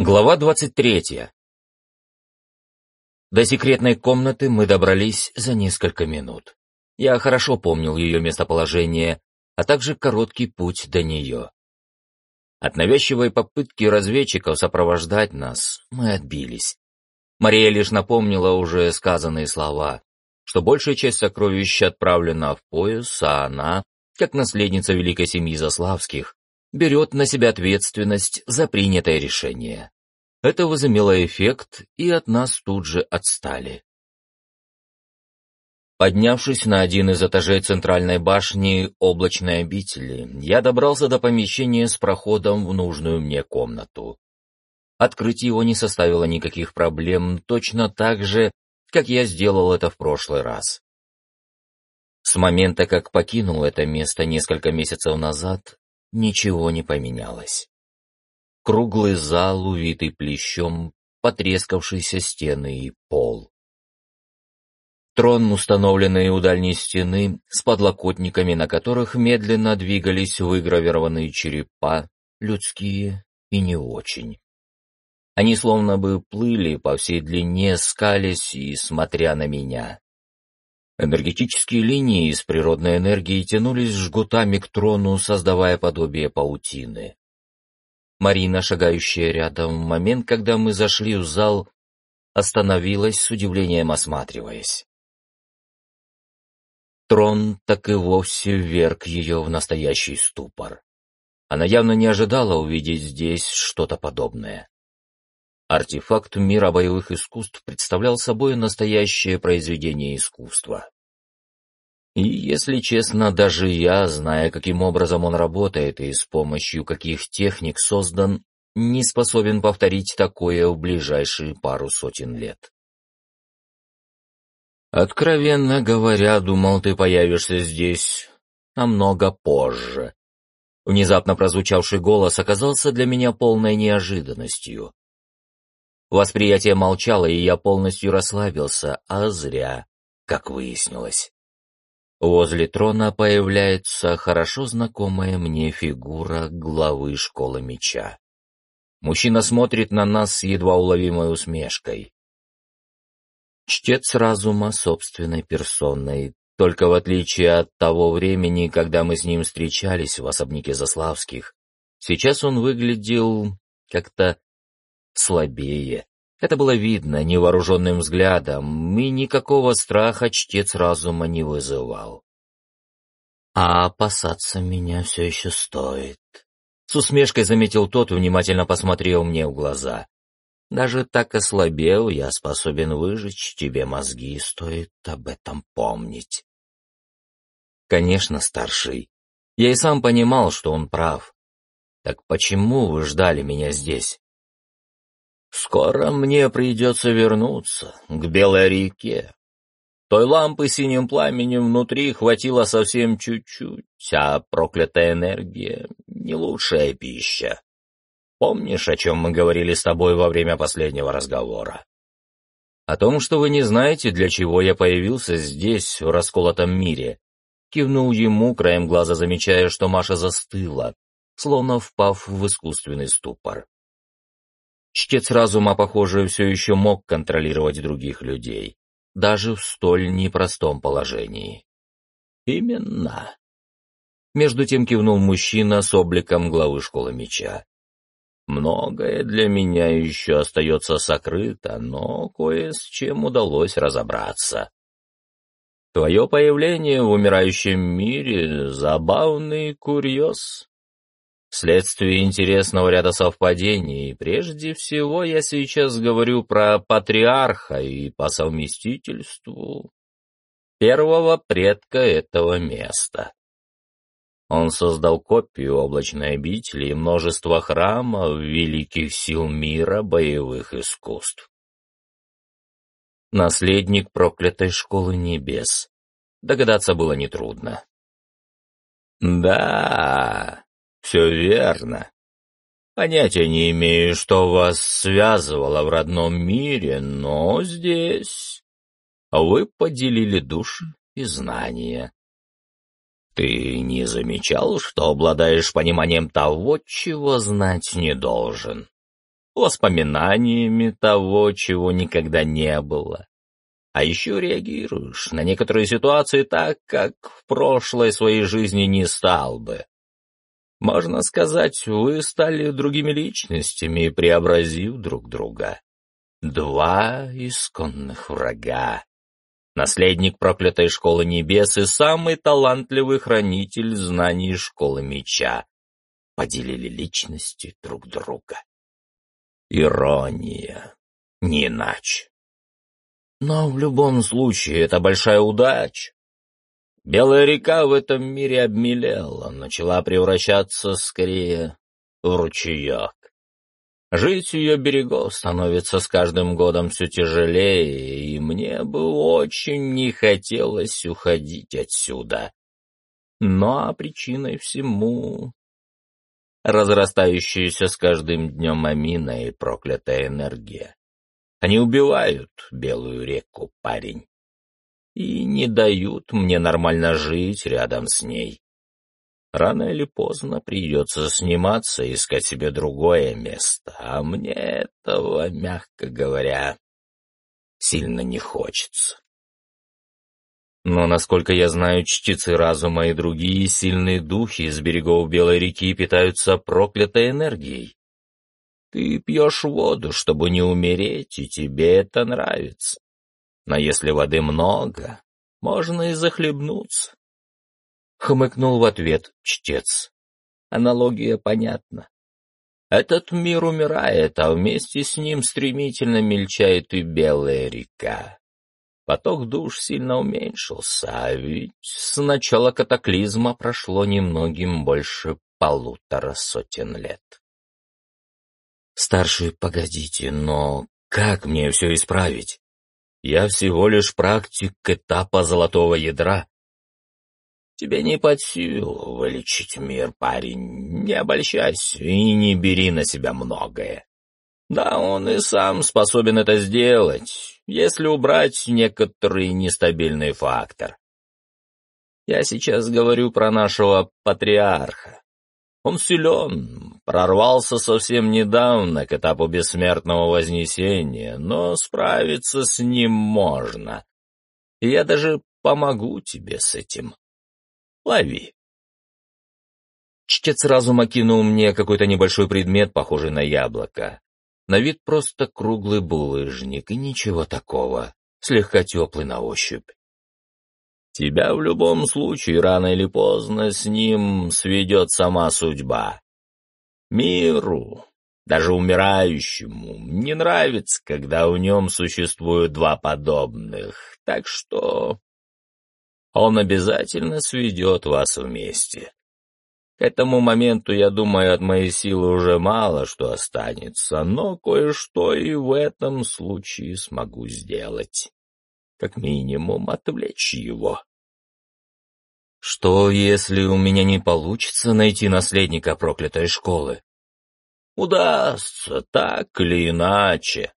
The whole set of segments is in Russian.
Глава 23. До секретной комнаты мы добрались за несколько минут. Я хорошо помнил ее местоположение, а также короткий путь до нее. От навязчивой попытки разведчиков сопровождать нас мы отбились. Мария лишь напомнила уже сказанные слова, что большая часть сокровищ отправлена в пояс, а она, как наследница великой семьи Заславских, берет на себя ответственность за принятое решение. Это возымело эффект, и от нас тут же отстали. Поднявшись на один из этажей центральной башни облачной обители, я добрался до помещения с проходом в нужную мне комнату. Открыть его не составило никаких проблем, точно так же, как я сделал это в прошлый раз. С момента, как покинул это место несколько месяцев назад, ничего не поменялось. Круглый зал, увитый плещом, потрескавшиеся стены и пол. Трон, установленный у дальней стены, с подлокотниками, на которых медленно двигались выгравированные черепа, людские и не очень. Они словно бы плыли по всей длине, скались и смотря на меня. Энергетические линии из природной энергии тянулись жгутами к трону, создавая подобие паутины. Марина, шагающая рядом, в момент, когда мы зашли в зал, остановилась с удивлением осматриваясь. Трон так и вовсе вверг ее в настоящий ступор. Она явно не ожидала увидеть здесь что-то подобное. Артефакт мира боевых искусств представлял собой настоящее произведение искусства. И, если честно, даже я, зная, каким образом он работает и с помощью каких техник создан, не способен повторить такое в ближайшие пару сотен лет. Откровенно говоря, думал, ты появишься здесь намного позже. Внезапно прозвучавший голос оказался для меня полной неожиданностью. Восприятие молчало, и я полностью расслабился, а зря, как выяснилось. Возле трона появляется хорошо знакомая мне фигура главы школы меча. Мужчина смотрит на нас с едва уловимой усмешкой. Чтец разума собственной персоной, только в отличие от того времени, когда мы с ним встречались в особняке Заславских, сейчас он выглядел как-то слабее. Это было видно невооруженным взглядом, и никакого страха чтец разума не вызывал. А опасаться меня все еще стоит. С усмешкой заметил тот, внимательно посмотрел мне в глаза. Даже так ослабел, я способен выжечь тебе мозги, стоит об этом помнить. Конечно, старший. Я и сам понимал, что он прав. Так почему вы ждали меня здесь? Скоро мне придется вернуться к Белой реке. Той лампы синим пламенем внутри хватило совсем чуть-чуть, а проклятая энергия — не лучшая пища. Помнишь, о чем мы говорили с тобой во время последнего разговора? О том, что вы не знаете, для чего я появился здесь, в расколотом мире. Кивнул ему, краем глаза замечая, что Маша застыла, словно впав в искусственный ступор. Чтец разума, похоже, все еще мог контролировать других людей, даже в столь непростом положении. Именно. Между тем кивнул мужчина с обликом главы школы меча. Многое для меня еще остается сокрыто, но кое с чем удалось разобраться. Твое появление в умирающем мире — забавный курьез. Вследствие интересного ряда совпадений, прежде всего я сейчас говорю про патриарха и по совместительству первого предка этого места. Он создал копию облачной обители и множество храмов великих сил мира боевых искусств. Наследник проклятой школы небес. Догадаться было нетрудно. Да, все верно. Понятия не имею, что вас связывало в родном мире, но здесь вы поделили души и знания. Ты не замечал, что обладаешь пониманием того, чего знать не должен? воспоминаниями того, чего никогда не было. А еще реагируешь на некоторые ситуации так, как в прошлой своей жизни не стал бы. Можно сказать, вы стали другими личностями, преобразив друг друга. Два исконных врага. Наследник проклятой школы небес и самый талантливый хранитель знаний школы меча поделили личности друг друга. Ирония, не иначе. Но в любом случае это большая удача. Белая река в этом мире обмелела, начала превращаться скорее в ручеек. Жить ее берегов становится с каждым годом все тяжелее, и мне бы очень не хотелось уходить отсюда. Но причиной всему разрастающаяся с каждым днем амина и проклятая энергия. Они убивают белую реку, парень, и не дают мне нормально жить рядом с ней. Рано или поздно придется сниматься и искать себе другое место, а мне этого, мягко говоря, сильно не хочется. Но, насколько я знаю, чтицы разума и другие сильные духи из берегов Белой реки питаются проклятой энергией. Ты пьешь воду, чтобы не умереть, и тебе это нравится. Но если воды много, можно и захлебнуться. Хмыкнул в ответ чтец. Аналогия понятна. Этот мир умирает, а вместе с ним стремительно мельчает и белая река. Поток душ сильно уменьшился, а ведь с начала катаклизма прошло немногим больше полутора сотен лет. Старший, погодите, но как мне все исправить? Я всего лишь практик этапа золотого ядра. Тебе не под силу вылечить мир, парень. Не обольщайся и не бери на себя многое. Да, он и сам способен это сделать, если убрать некоторый нестабильный фактор. Я сейчас говорю про нашего патриарха. Он силен, прорвался совсем недавно к этапу бессмертного вознесения, но справиться с ним можно. Я даже помогу тебе с этим. Лови. Чтец разума кинул мне какой-то небольшой предмет, похожий на яблоко. На вид просто круглый булыжник и ничего такого, слегка теплый на ощупь. Тебя в любом случае рано или поздно с ним сведет сама судьба. Миру, даже умирающему, не нравится, когда в нем существуют два подобных, так что он обязательно сведет вас вместе. К этому моменту, я думаю, от моей силы уже мало что останется, но кое-что и в этом случае смогу сделать. Как минимум отвлечь его. Что, если у меня не получится найти наследника проклятой школы? Удастся, так или иначе.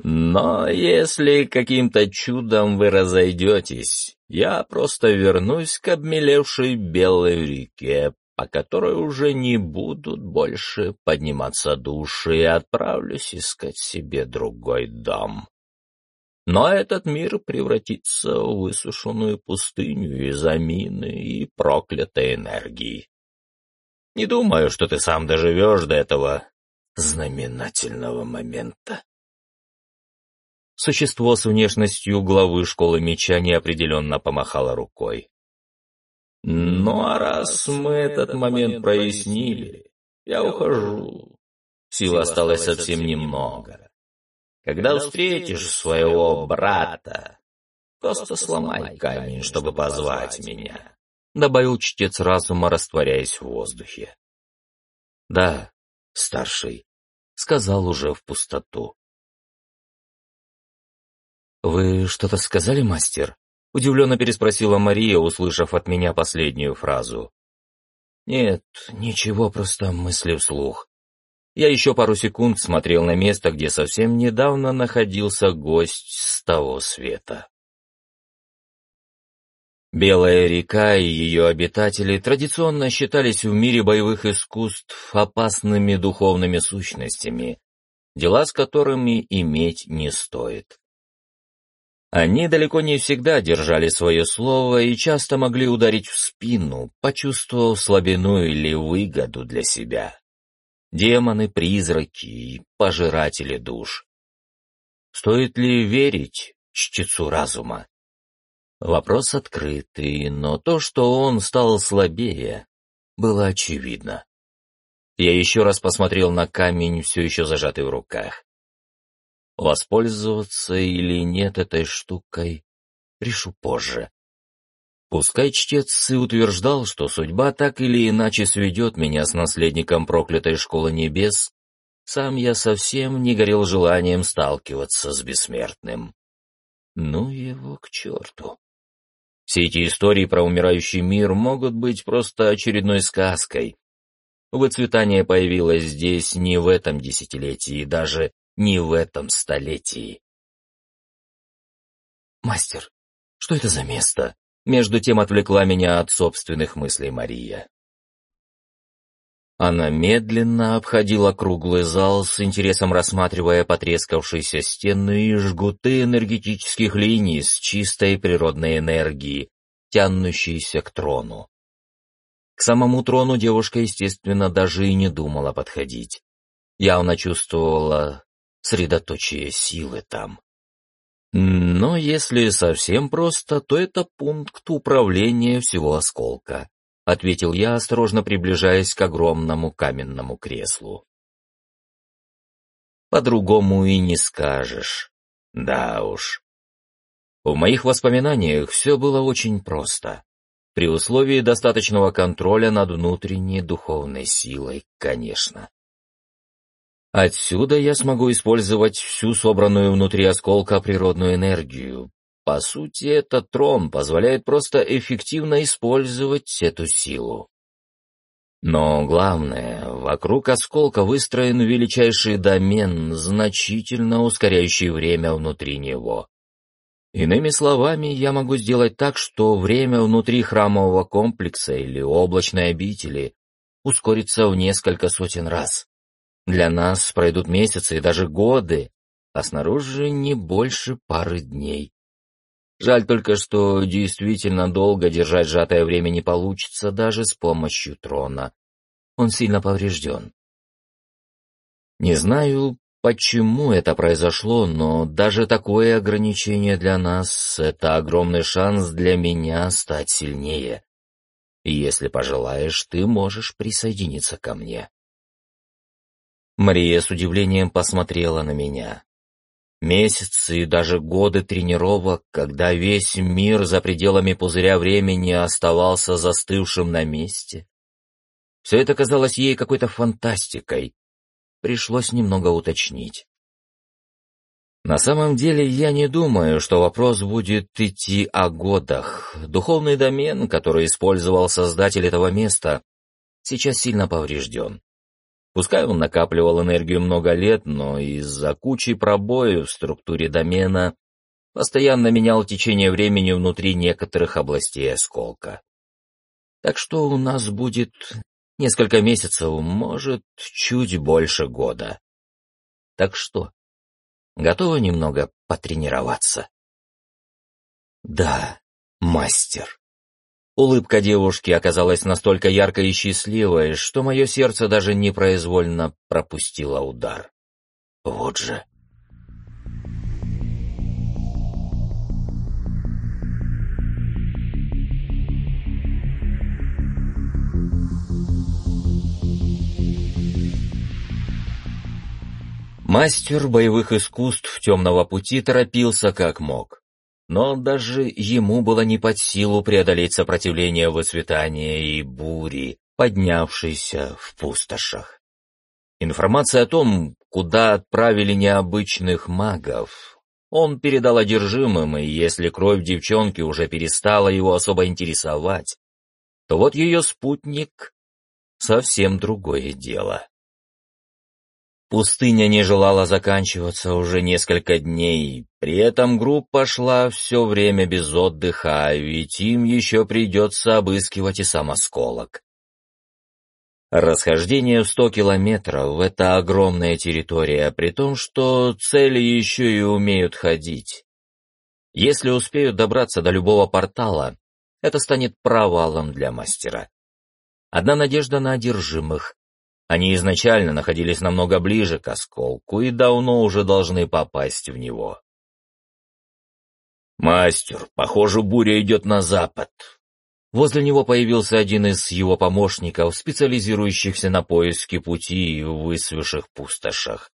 Но если каким-то чудом вы разойдетесь, я просто вернусь к обмелевшей белой реке, по которой уже не будут больше подниматься души, и отправлюсь искать себе другой дом. Но этот мир превратится в высушенную пустыню из амины и проклятой энергии. Не думаю, что ты сам доживешь до этого знаменательного момента. Существо с внешностью главы школы меча неопределенно помахало рукой. «Ну а раз мы этот момент прояснили, я ухожу. Сил осталось совсем немного. Когда встретишь своего брата, просто сломай камень, чтобы позвать меня», — добавил чтец разума, растворяясь в воздухе. «Да, старший», — сказал уже в пустоту. «Вы что-то сказали, мастер?» — удивленно переспросила Мария, услышав от меня последнюю фразу. «Нет, ничего, просто мысли вслух. Я еще пару секунд смотрел на место, где совсем недавно находился гость с того света. Белая река и ее обитатели традиционно считались в мире боевых искусств опасными духовными сущностями, дела с которыми иметь не стоит. Они далеко не всегда держали свое слово и часто могли ударить в спину, почувствовав слабину или выгоду для себя. Демоны, призраки и пожиратели душ. Стоит ли верить чтецу разума? Вопрос открытый, но то, что он стал слабее, было очевидно. Я еще раз посмотрел на камень, все еще зажатый в руках. Воспользоваться или нет этой штукой, решу позже. Пускай чтец и утверждал, что судьба так или иначе сведет меня с наследником проклятой школы небес, сам я совсем не горел желанием сталкиваться с бессмертным. Ну его к черту. Все эти истории про умирающий мир могут быть просто очередной сказкой. Выцветание появилось здесь не в этом десятилетии, даже не в этом столетии. «Мастер, что это за место?» Между тем отвлекла меня от собственных мыслей Мария. Она медленно обходила круглый зал, с интересом рассматривая потрескавшиеся стены и жгуты энергетических линий с чистой природной энергией, тянущейся к трону. К самому трону девушка, естественно, даже и не думала подходить. Явно чувствовала средоточие силы там. Но если совсем просто, то это пункт управления всего осколка, ответил я, осторожно приближаясь к огромному каменному креслу. По-другому и не скажешь. Да уж. В моих воспоминаниях все было очень просто. При условии достаточного контроля над внутренней духовной силой, конечно. Отсюда я смогу использовать всю собранную внутри осколка природную энергию. По сути, этот трон позволяет просто эффективно использовать эту силу. Но главное, вокруг осколка выстроен величайший домен, значительно ускоряющий время внутри него. Иными словами, я могу сделать так, что время внутри храмового комплекса или облачной обители ускорится в несколько сотен раз. Для нас пройдут месяцы и даже годы, а снаружи не больше пары дней. Жаль только, что действительно долго держать сжатое время не получится даже с помощью трона. Он сильно поврежден. Не знаю, почему это произошло, но даже такое ограничение для нас — это огромный шанс для меня стать сильнее. И если пожелаешь, ты можешь присоединиться ко мне. Мария с удивлением посмотрела на меня. Месяцы и даже годы тренировок, когда весь мир за пределами пузыря времени оставался застывшим на месте. Все это казалось ей какой-то фантастикой. Пришлось немного уточнить. На самом деле я не думаю, что вопрос будет идти о годах. Духовный домен, который использовал создатель этого места, сейчас сильно поврежден. Пускай он накапливал энергию много лет, но из-за кучи пробоев в структуре домена постоянно менял течение времени внутри некоторых областей осколка. Так что у нас будет несколько месяцев, может, чуть больше года. Так что, готовы немного потренироваться? Да, мастер. Улыбка девушки оказалась настолько яркой и счастливой, что мое сердце даже непроизвольно пропустило удар. Вот же. Мастер боевых искусств темного пути торопился как мог но даже ему было не под силу преодолеть сопротивление выцветания и бури, поднявшейся в пустошах. Информация о том, куда отправили необычных магов, он передал одержимым, и если кровь девчонки уже перестала его особо интересовать, то вот ее спутник — совсем другое дело. Пустыня не желала заканчиваться уже несколько дней, при этом группа шла все время без отдыха, ведь им еще придется обыскивать и сам осколок. Расхождение в сто километров — это огромная территория, при том, что цели еще и умеют ходить. Если успеют добраться до любого портала, это станет провалом для мастера. Одна надежда на одержимых. Они изначально находились намного ближе к осколку и давно уже должны попасть в него. «Мастер, похоже, буря идет на запад». Возле него появился один из его помощников, специализирующихся на поиске пути в высвеших пустошах.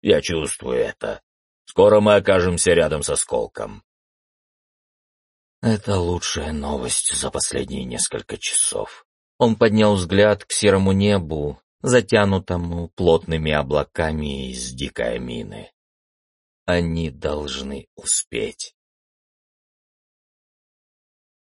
«Я чувствую это. Скоро мы окажемся рядом со осколком». Это лучшая новость за последние несколько часов. Он поднял взгляд к серому небу, затянутому плотными облаками из дикой мины. Они должны успеть.